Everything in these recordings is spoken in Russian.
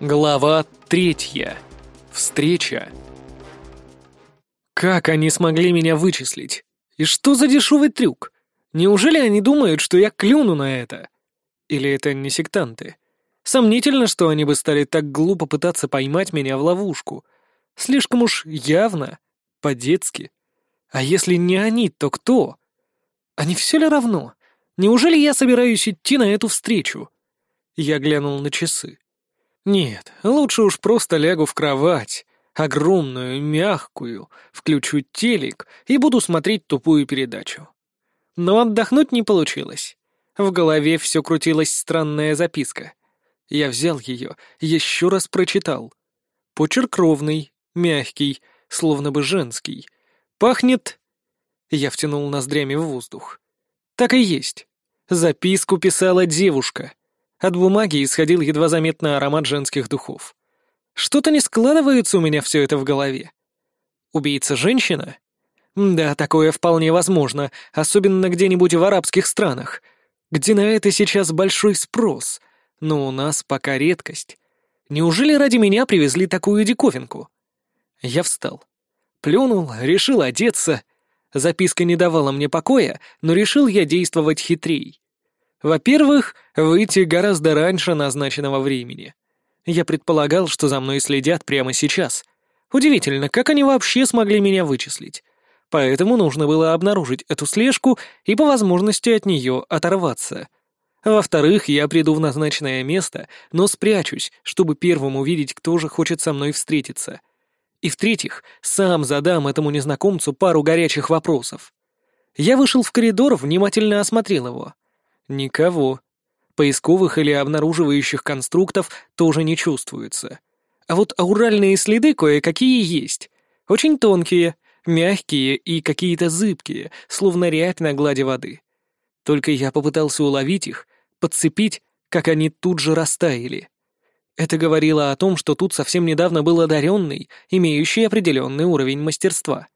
Глава третья. Встреча. Как они смогли меня вычислить? И что за дешевый трюк? Неужели они думают, что я клюну на это? Или это не сектанты? Сомнительно, что они бы стали так глупо пытаться поймать меня в ловушку. Слишком уж явно, по-детски. А если не они, то кто? Не все ли равно? Неужели я собираюсь идти на эту встречу? Я глянул на часы. Нет, лучше уж просто лягу в кровать, огромную, мягкую, включу телек и буду смотреть тупую передачу. Но отдохнуть не получилось. В голове все крутилась странная записка. Я взял ее, еще раз прочитал. Почерк ровный, мягкий, словно бы женский. Пахнет... Я втянул ноздрями в воздух. Так и есть. Записку писала девушка. От бумаги исходил едва заметный аромат женских духов. Что-то не складывается у меня все это в голове. Убийца женщина? Да, такое вполне возможно, особенно где-нибудь в арабских странах, где на это сейчас большой спрос, но у нас пока редкость. Неужели ради меня привезли такую диковинку? Я встал. Плюнул, решил одеться. Записка не давала мне покоя, но решил я действовать хитрей. Во-первых, выйти гораздо раньше назначенного времени. Я предполагал, что за мной следят прямо сейчас. Удивительно, как они вообще смогли меня вычислить. Поэтому нужно было обнаружить эту слежку и по возможности от нее оторваться. Во-вторых, я приду в назначенное место, но спрячусь, чтобы первым увидеть, кто же хочет со мной встретиться. И в-третьих, сам задам этому незнакомцу пару горячих вопросов. Я вышел в коридор, внимательно осмотрел его. Никого. Поисковых или обнаруживающих конструктов тоже не чувствуется. А вот ауральные следы кое-какие есть. Очень тонкие, мягкие и какие-то зыбкие, словно рябь на глади воды. Только я попытался уловить их, подцепить, как они тут же растаяли. Это говорило о том, что тут совсем недавно был одаренный, имеющий определенный уровень мастерства.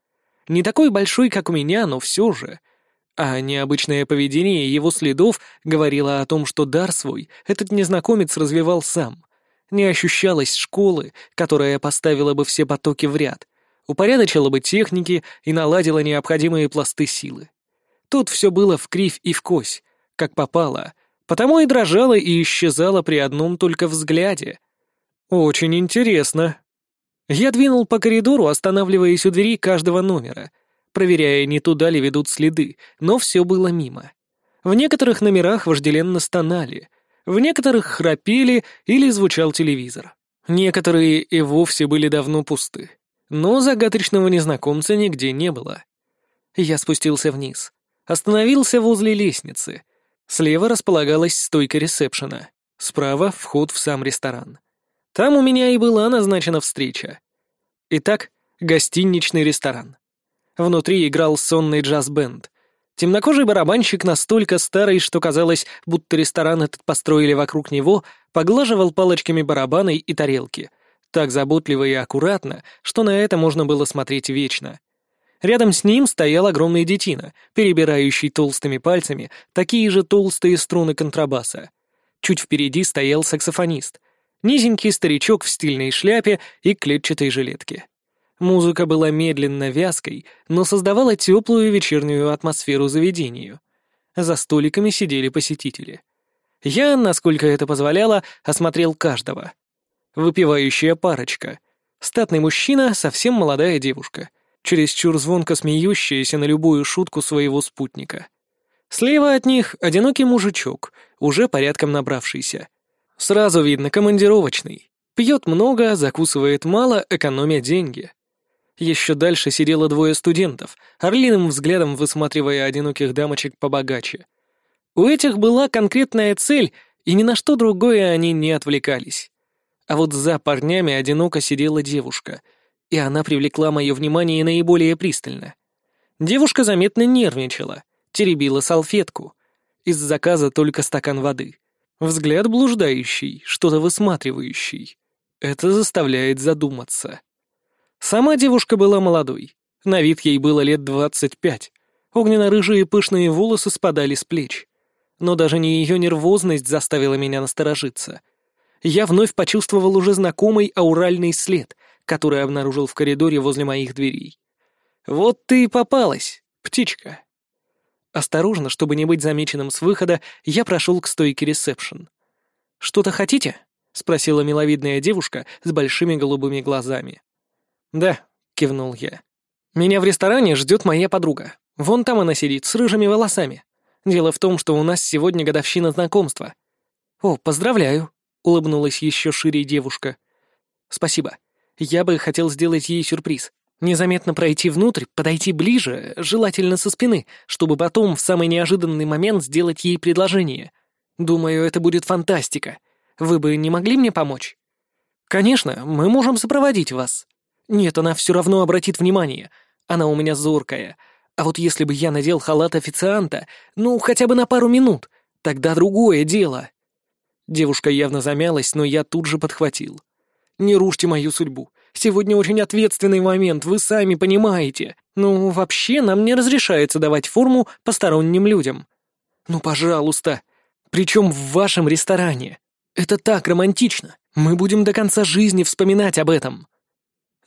Не такой большой, как у меня, но все же — а необычное поведение его следов говорило о том, что дар свой этот незнакомец развивал сам. Не ощущалось школы, которая поставила бы все потоки в ряд, упорядочила бы техники и наладила необходимые пласты силы. Тут все было в кривь и в кось, как попало, потому и дрожало и исчезало при одном только взгляде. Очень интересно. Я двинул по коридору, останавливаясь у двери каждого номера — проверяя, не туда ли ведут следы, но все было мимо. В некоторых номерах вожделенно стонали, в некоторых храпели или звучал телевизор. Некоторые и вовсе были давно пусты. Но загадочного незнакомца нигде не было. Я спустился вниз. Остановился возле лестницы. Слева располагалась стойка ресепшена. Справа — вход в сам ресторан. Там у меня и была назначена встреча. Итак, гостиничный ресторан. Внутри играл сонный джаз-бенд. Темнокожий барабанщик настолько старый, что казалось, будто ресторан этот построили вокруг него, поглаживал палочками барабаны и тарелки. Так заботливо и аккуратно, что на это можно было смотреть вечно. Рядом с ним стоял огромный детина, перебирающий толстыми пальцами такие же толстые струны контрабаса. Чуть впереди стоял саксофонист. Низенький старичок в стильной шляпе и клетчатой жилетке. Музыка была медленно вязкой, но создавала теплую вечернюю атмосферу заведению. За столиками сидели посетители. Я, насколько это позволяло, осмотрел каждого. Выпивающая парочка. Статный мужчина, совсем молодая девушка. Чересчур звонко смеющаяся на любую шутку своего спутника. Слева от них одинокий мужичок, уже порядком набравшийся. Сразу видно, командировочный. Пьет много, закусывает мало, экономя деньги. Еще дальше сидело двое студентов, орлиным взглядом высматривая одиноких дамочек побогаче. У этих была конкретная цель, и ни на что другое они не отвлекались. А вот за парнями одиноко сидела девушка, и она привлекла мое внимание наиболее пристально. Девушка заметно нервничала, теребила салфетку. Из заказа только стакан воды. Взгляд блуждающий, что-то высматривающий. Это заставляет задуматься. Сама девушка была молодой. На вид ей было лет двадцать пять. Огненно-рыжие пышные волосы спадали с плеч. Но даже не ее нервозность заставила меня насторожиться. я вновь почувствовал уже знакомый ауральный след, который обнаружил в коридоре возле моих дверей. Вот ты и попалась, птичка. Осторожно, чтобы не быть замеченным с выхода, я прошел к стойке ресепшн. «Что-то хотите?» — спросила миловидная девушка с большими голубыми глазами. «Да», — кивнул я. «Меня в ресторане ждет моя подруга. Вон там она сидит, с рыжими волосами. Дело в том, что у нас сегодня годовщина знакомства». «О, поздравляю», — улыбнулась еще шире девушка. «Спасибо. Я бы хотел сделать ей сюрприз. Незаметно пройти внутрь, подойти ближе, желательно со спины, чтобы потом в самый неожиданный момент сделать ей предложение. Думаю, это будет фантастика. Вы бы не могли мне помочь? Конечно, мы можем сопроводить вас. Нет, она все равно обратит внимание. Она у меня зоркая. А вот если бы я надел халат официанта, ну, хотя бы на пару минут, тогда другое дело. Девушка явно замялась, но я тут же подхватил. Не рушьте мою судьбу. Сегодня очень ответственный момент, вы сами понимаете. Ну, вообще, нам не разрешается давать форму посторонним людям. Ну, пожалуйста. Причем в вашем ресторане. Это так романтично. Мы будем до конца жизни вспоминать об этом.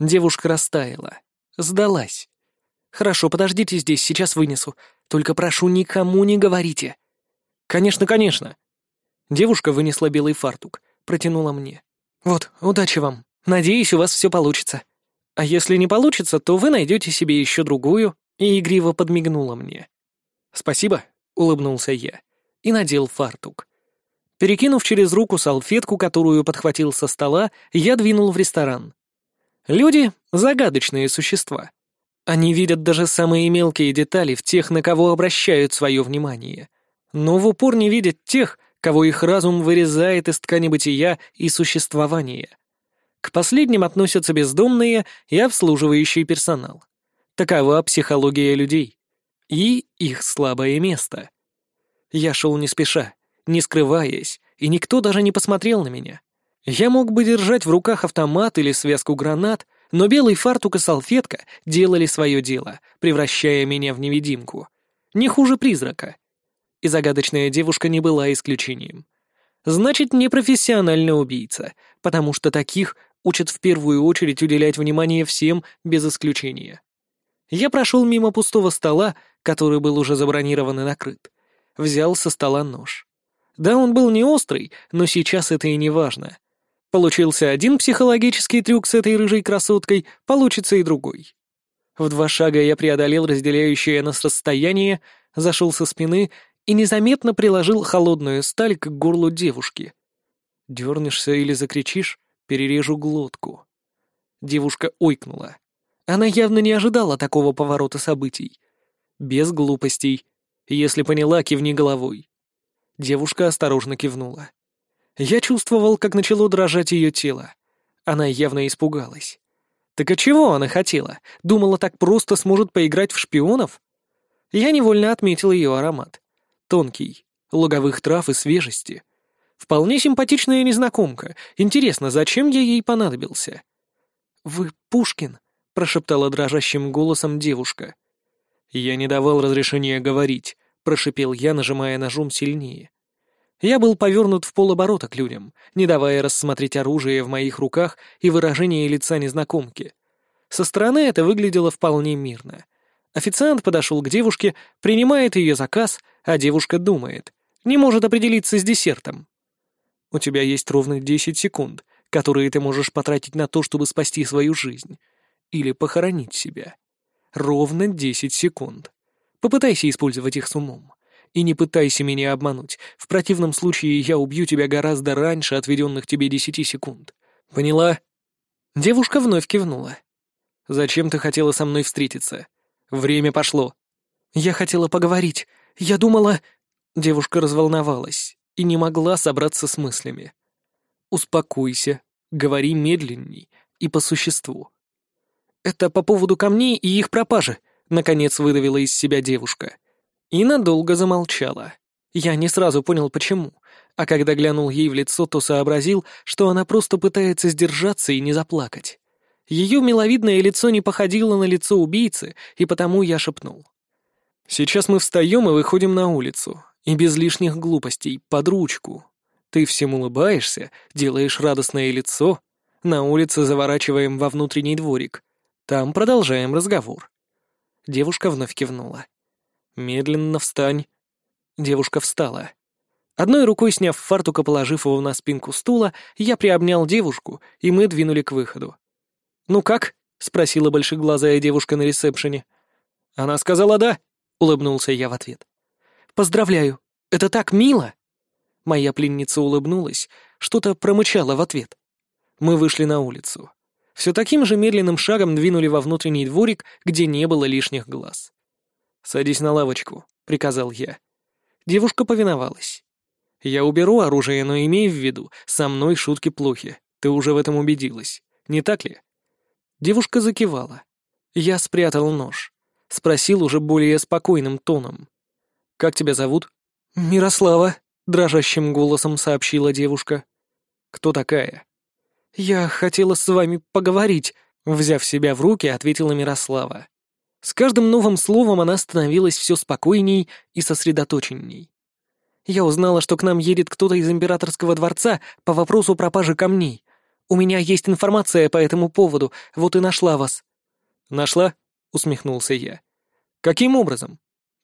Девушка растаяла. Сдалась. Хорошо, подождите здесь, сейчас вынесу. Только прошу, никому не говорите. Конечно, конечно. Девушка вынесла белый фартук, протянула мне. «Вот, удачи вам. Надеюсь, у вас все получится. А если не получится, то вы найдете себе еще другую», и игриво подмигнула мне. «Спасибо», — улыбнулся я и надел фартук. Перекинув через руку салфетку, которую подхватил со стола, я двинул в ресторан. Люди — загадочные существа. Они видят даже самые мелкие детали в тех, на кого обращают свое внимание. Но в упор не видят тех, кого их разум вырезает из ткани бытия и существования. К последним относятся бездомные и обслуживающий персонал. Такова психология людей. И их слабое место. Я шел не спеша, не скрываясь, и никто даже не посмотрел на меня. Я мог бы держать в руках автомат или связку гранат, но белый фартук и салфетка делали свое дело, превращая меня в невидимку. Не хуже призрака и загадочная девушка не была исключением. Значит, не профессиональный убийца, потому что таких учат в первую очередь уделять внимание всем без исключения. Я прошел мимо пустого стола, который был уже забронирован и накрыт. Взял со стола нож. Да, он был не острый, но сейчас это и не важно. Получился один психологический трюк с этой рыжей красоткой, получится и другой. В два шага я преодолел разделяющее нас расстояние, зашел со спины и незаметно приложил холодную сталь к горлу девушки. Дернешься или закричишь, перережу глотку. Девушка ойкнула. Она явно не ожидала такого поворота событий. Без глупостей. Если поняла, кивни головой. Девушка осторожно кивнула. Я чувствовал, как начало дрожать ее тело. Она явно испугалась. Так а чего она хотела? Думала, так просто сможет поиграть в шпионов? Я невольно отметил ее аромат тонкий, луговых трав и свежести. Вполне симпатичная незнакомка. Интересно, зачем я ей понадобился? «Вы Пушкин?» — прошептала дрожащим голосом девушка. «Я не давал разрешения говорить», — прошипел я, нажимая ножом сильнее. Я был повернут в полоборота к людям, не давая рассмотреть оружие в моих руках и выражение лица незнакомки. Со стороны это выглядело вполне мирно. Официант подошел к девушке, принимает ее заказ, а девушка думает, не может определиться с десертом. У тебя есть ровно 10 секунд, которые ты можешь потратить на то, чтобы спасти свою жизнь. Или похоронить себя. Ровно 10 секунд. Попытайся использовать их с умом. И не пытайся меня обмануть. В противном случае я убью тебя гораздо раньше отведенных тебе 10 секунд. Поняла? Девушка вновь кивнула. «Зачем ты хотела со мной встретиться? Время пошло». «Я хотела поговорить. Я думала...» Девушка разволновалась и не могла собраться с мыслями. «Успокойся, говори медленней и по существу». «Это по поводу камней и их пропажи», — наконец выдавила из себя девушка. И надолго замолчала. Я не сразу понял, почему, а когда глянул ей в лицо, то сообразил, что она просто пытается сдержаться и не заплакать. Ее миловидное лицо не походило на лицо убийцы, и потому я шепнул. Сейчас мы встаем и выходим на улицу. И без лишних глупостей, под ручку. Ты всем улыбаешься, делаешь радостное лицо. На улице заворачиваем во внутренний дворик. Там продолжаем разговор. Девушка вновь кивнула. «Медленно встань». Девушка встала. Одной рукой сняв фартук и положив его на спинку стула, я приобнял девушку, и мы двинули к выходу. «Ну как?» — спросила большеглазая девушка на ресепшене. «Она сказала да», — улыбнулся я в ответ. «Поздравляю, это так мило!» Моя пленница улыбнулась, что-то промычала в ответ. Мы вышли на улицу. Все таким же медленным шагом двинули во внутренний дворик, где не было лишних глаз. «Садись на лавочку», — приказал я. Девушка повиновалась. Я уберу оружие, но имей в виду, со мной шутки плохи. Ты уже в этом убедилась, не так ли? Девушка закивала. Я спрятал нож. Спросил уже более спокойным тоном. «Как тебя зовут?» «Мирослава», — дрожащим голосом сообщила девушка. «Кто такая?» «Я хотела с вами поговорить», — взяв себя в руки, ответила Мирослава. С каждым новым словом она становилась все спокойней и сосредоточенней. Я узнала, что к нам едет кто-то из императорского дворца по вопросу пропажи камней. У меня есть информация по этому поводу, вот и нашла вас». «Нашла?» — усмехнулся я. «Каким образом?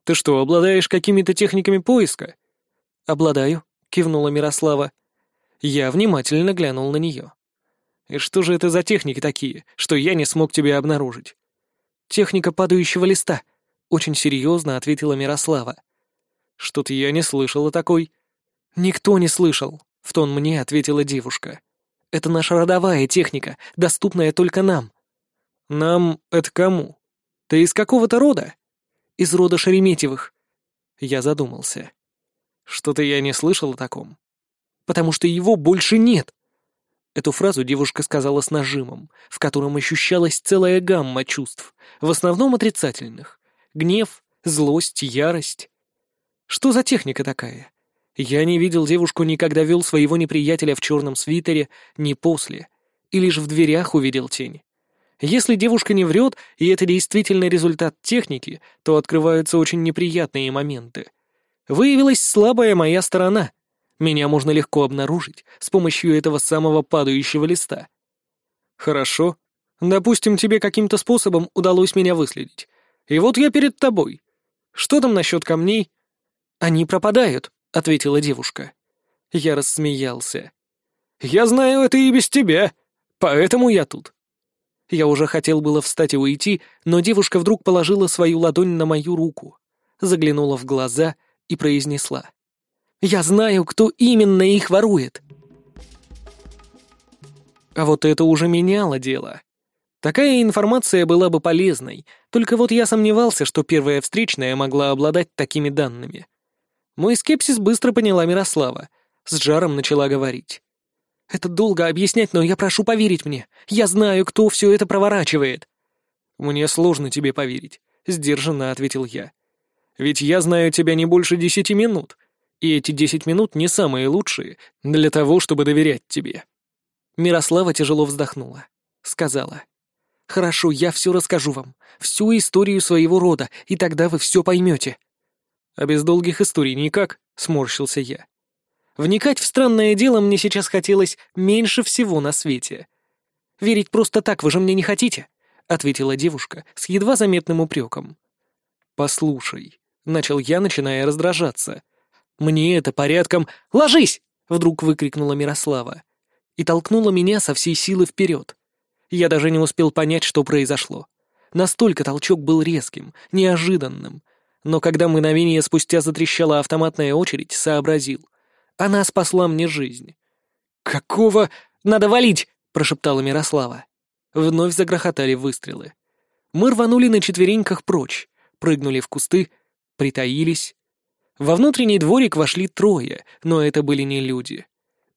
Ты что, обладаешь какими-то техниками поиска?» «Обладаю», — кивнула Мирослава. Я внимательно глянул на нее. «И что же это за техники такие, что я не смог тебя обнаружить?» «Техника падающего листа», — очень серьезно ответила Мирослава. Что-то я не слышала такой. Никто не слышал, в тон мне ответила девушка. Это наша родовая техника, доступная только нам. Нам это кому? Ты из какого-то рода? Из рода Шереметьевых. Я задумался. Что-то я не слышал о таком. Потому что его больше нет. Эту фразу девушка сказала с нажимом, в котором ощущалась целая гамма чувств, в основном отрицательных. Гнев, злость, ярость. Что за техника такая? Я не видел девушку никогда вел своего неприятеля в черном свитере, ни после, и лишь в дверях увидел тень. Если девушка не врет, и это действительно результат техники, то открываются очень неприятные моменты. Выявилась слабая моя сторона. Меня можно легко обнаружить с помощью этого самого падающего листа. Хорошо. Допустим, тебе каким-то способом удалось меня выследить. И вот я перед тобой. Что там насчет камней? «Они пропадают», — ответила девушка. Я рассмеялся. «Я знаю это и без тебя, поэтому я тут». Я уже хотел было встать и уйти, но девушка вдруг положила свою ладонь на мою руку, заглянула в глаза и произнесла. «Я знаю, кто именно их ворует». А вот это уже меняло дело. Такая информация была бы полезной, только вот я сомневался, что первая встречная могла обладать такими данными. Мой скепсис быстро поняла Мирослава. С жаром начала говорить. «Это долго объяснять, но я прошу поверить мне. Я знаю, кто все это проворачивает». «Мне сложно тебе поверить», — сдержанно ответил я. «Ведь я знаю тебя не больше десяти минут, и эти десять минут не самые лучшие для того, чтобы доверять тебе». Мирослава тяжело вздохнула. Сказала. «Хорошо, я все расскажу вам, всю историю своего рода, и тогда вы все поймете. А без долгих историй никак, сморщился я. Вникать в странное дело мне сейчас хотелось меньше всего на свете. «Верить просто так вы же мне не хотите?» — ответила девушка с едва заметным упреком. «Послушай», — начал я, начиная раздражаться. «Мне это порядком...» «Ложись!» — вдруг выкрикнула Мирослава. И толкнула меня со всей силы вперед. Я даже не успел понять, что произошло. Настолько толчок был резким, неожиданным, но когда мгновение спустя затрещала автоматная очередь, сообразил. Она спасла мне жизнь. «Какого? Надо валить!» — прошептала Мирослава. Вновь загрохотали выстрелы. Мы рванули на четвереньках прочь, прыгнули в кусты, притаились. Во внутренний дворик вошли трое, но это были не люди.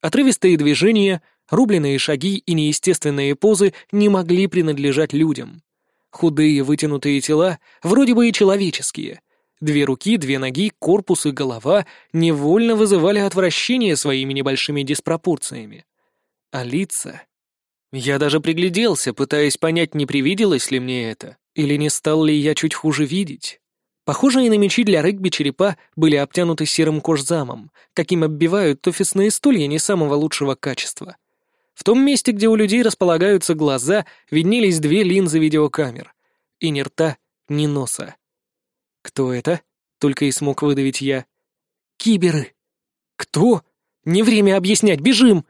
Отрывистые движения, рубленые шаги и неестественные позы не могли принадлежать людям. Худые вытянутые тела, вроде бы и человеческие, Две руки, две ноги, корпус и голова невольно вызывали отвращение своими небольшими диспропорциями. А лица... Я даже пригляделся, пытаясь понять, не привиделось ли мне это, или не стал ли я чуть хуже видеть. Похожие на мечи для регби черепа были обтянуты серым кожзамом, каким оббивают офисные стулья не самого лучшего качества. В том месте, где у людей располагаются глаза, виднелись две линзы видеокамер. И ни рта, ни носа. «Кто это?» — только и смог выдавить я. «Киберы!» «Кто? Не время объяснять, бежим!»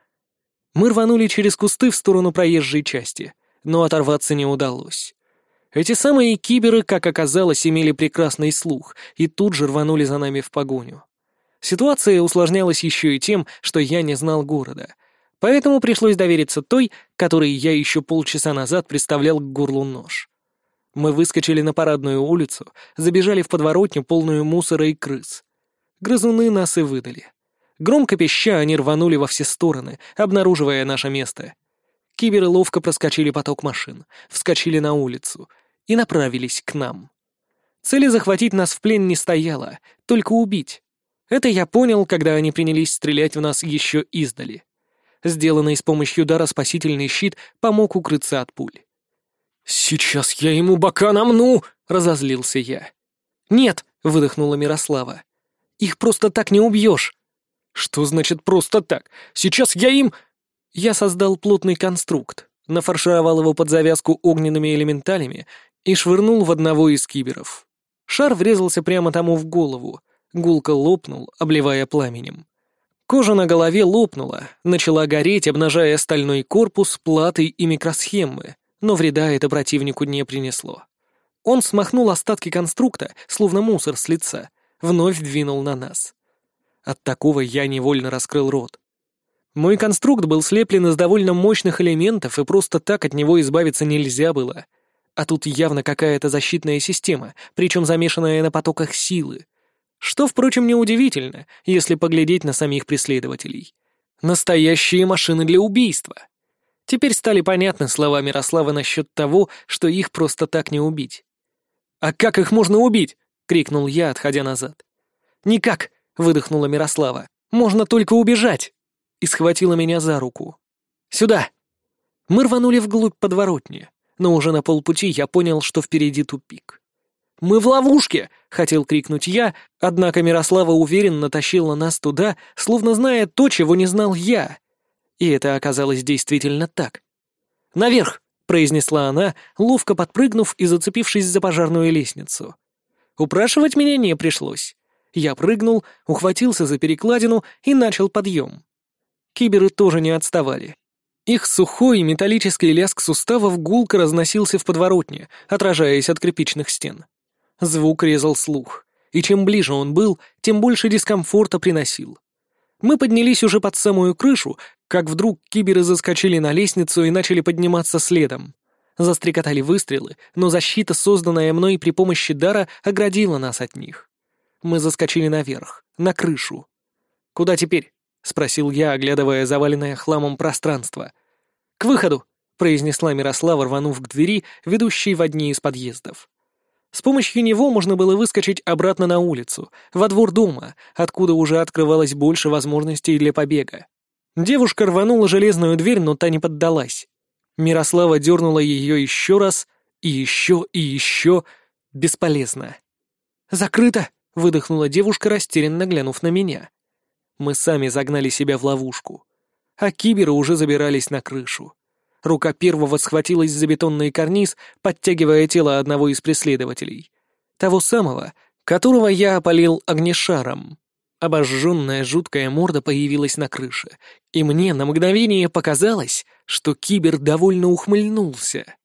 Мы рванули через кусты в сторону проезжей части, но оторваться не удалось. Эти самые киберы, как оказалось, имели прекрасный слух и тут же рванули за нами в погоню. Ситуация усложнялась еще и тем, что я не знал города, поэтому пришлось довериться той, которой я еще полчаса назад представлял к горлу нож. Мы выскочили на парадную улицу, забежали в подворотню, полную мусора и крыс. Грызуны нас и выдали. Громко пища они рванули во все стороны, обнаруживая наше место. Киберы ловко проскочили поток машин, вскочили на улицу и направились к нам. Цели захватить нас в плен не стояло, только убить. Это я понял, когда они принялись стрелять в нас еще издали. Сделанный с помощью дара спасительный щит помог укрыться от пуль. «Сейчас я ему бока намну!» — разозлился я. «Нет!» — выдохнула Мирослава. «Их просто так не убьешь!» «Что значит просто так? Сейчас я им...» Я создал плотный конструкт, нафаршировал его под завязку огненными элементалями и швырнул в одного из киберов. Шар врезался прямо тому в голову, гулко лопнул, обливая пламенем. Кожа на голове лопнула, начала гореть, обнажая стальной корпус, платы и микросхемы, но вреда это противнику не принесло. Он смахнул остатки конструкта, словно мусор с лица, вновь двинул на нас. От такого я невольно раскрыл рот. Мой конструкт был слеплен из довольно мощных элементов, и просто так от него избавиться нельзя было. А тут явно какая-то защитная система, причем замешанная на потоках силы. Что, впрочем, неудивительно, если поглядеть на самих преследователей. Настоящие машины для убийства. Теперь стали понятны слова Мирослава насчет того, что их просто так не убить. «А как их можно убить?» — крикнул я, отходя назад. «Никак!» — выдохнула Мирослава. «Можно только убежать!» И схватила меня за руку. «Сюда!» Мы рванули вглубь подворотни, но уже на полпути я понял, что впереди тупик. «Мы в ловушке!» — хотел крикнуть я, однако Мирослава уверенно тащила нас туда, словно зная то, чего не знал я. И это оказалось действительно так. «Наверх!» — произнесла она, ловко подпрыгнув и зацепившись за пожарную лестницу. Упрашивать меня не пришлось. Я прыгнул, ухватился за перекладину и начал подъем. Киберы тоже не отставали. Их сухой металлический лязг суставов гулко разносился в подворотне, отражаясь от кирпичных стен. Звук резал слух, и чем ближе он был, тем больше дискомфорта приносил. Мы поднялись уже под самую крышу, как вдруг киберы заскочили на лестницу и начали подниматься следом. Застрекотали выстрелы, но защита, созданная мной при помощи дара, оградила нас от них. Мы заскочили наверх, на крышу. «Куда теперь?» — спросил я, оглядывая заваленное хламом пространство. «К выходу!» — произнесла Мирослава, рванув к двери, ведущей в одни из подъездов. С помощью него можно было выскочить обратно на улицу, во двор дома, откуда уже открывалось больше возможностей для побега. Девушка рванула железную дверь, но та не поддалась. Мирослава дернула ее еще раз, и еще, и еще. Бесполезно. «Закрыто!» выдохнула девушка, растерянно глянув на меня. Мы сами загнали себя в ловушку. А киберы уже забирались на крышу. Рука первого схватилась за бетонный карниз, подтягивая тело одного из преследователей. Того самого, которого я опалил огнешаром. Обожженная жуткая морда появилась на крыше, и мне на мгновение показалось, что кибер довольно ухмыльнулся.